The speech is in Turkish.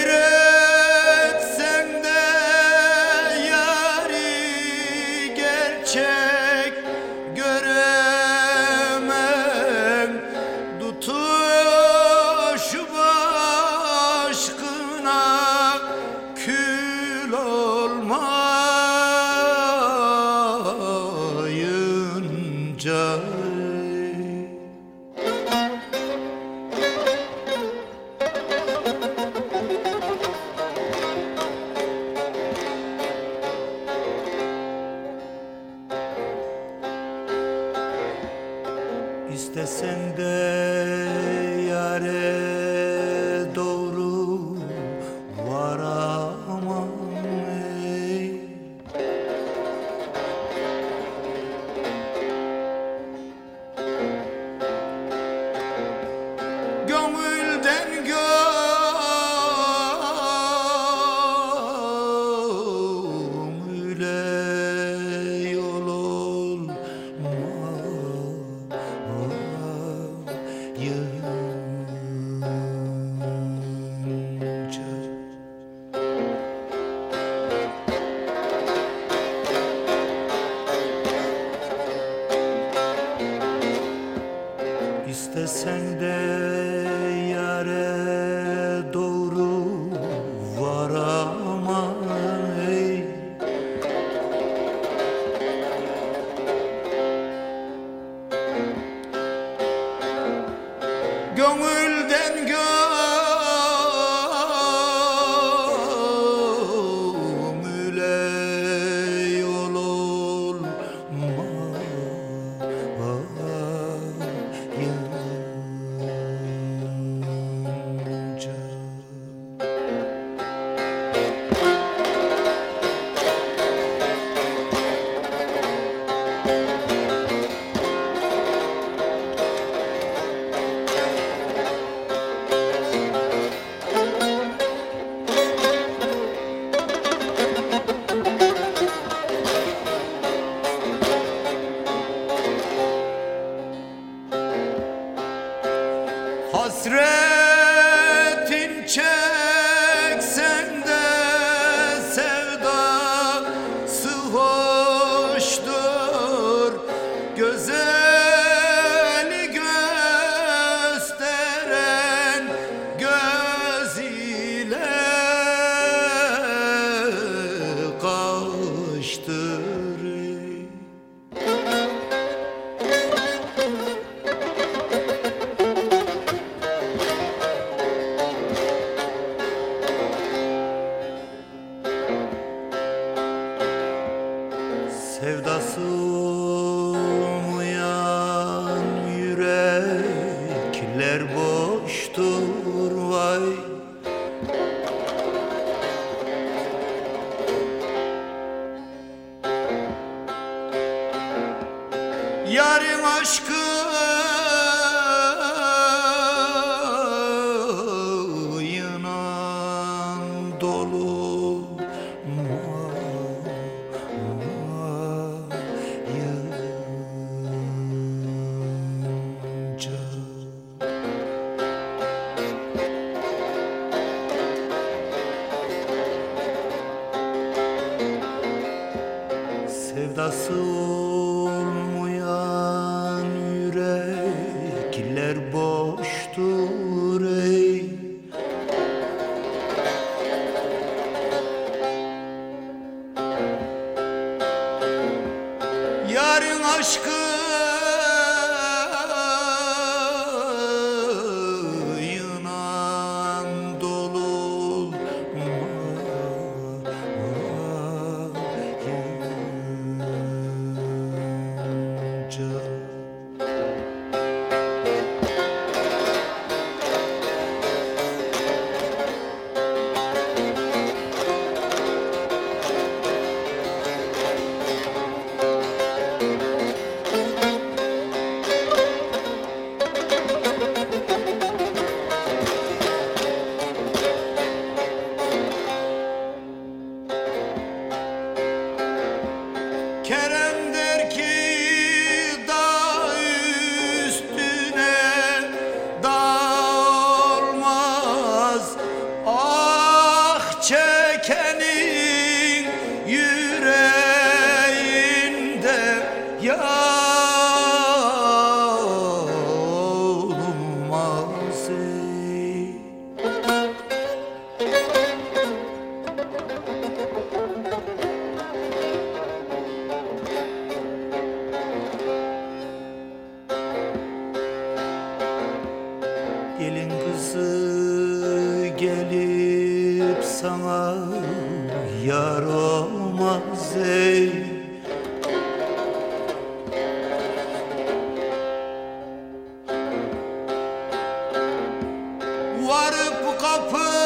Later. İstesen de yare Hasretin çeksen de sevdası hoştur. Güzeli gösteren göz ile kaçtır Sevdası olmayan yürekler boştur vay. Yarın aşkı yınan dolu yarası olmayan yürekler boştur. Gelin kızı gelip sana yar olmaz ey. Varıp kapı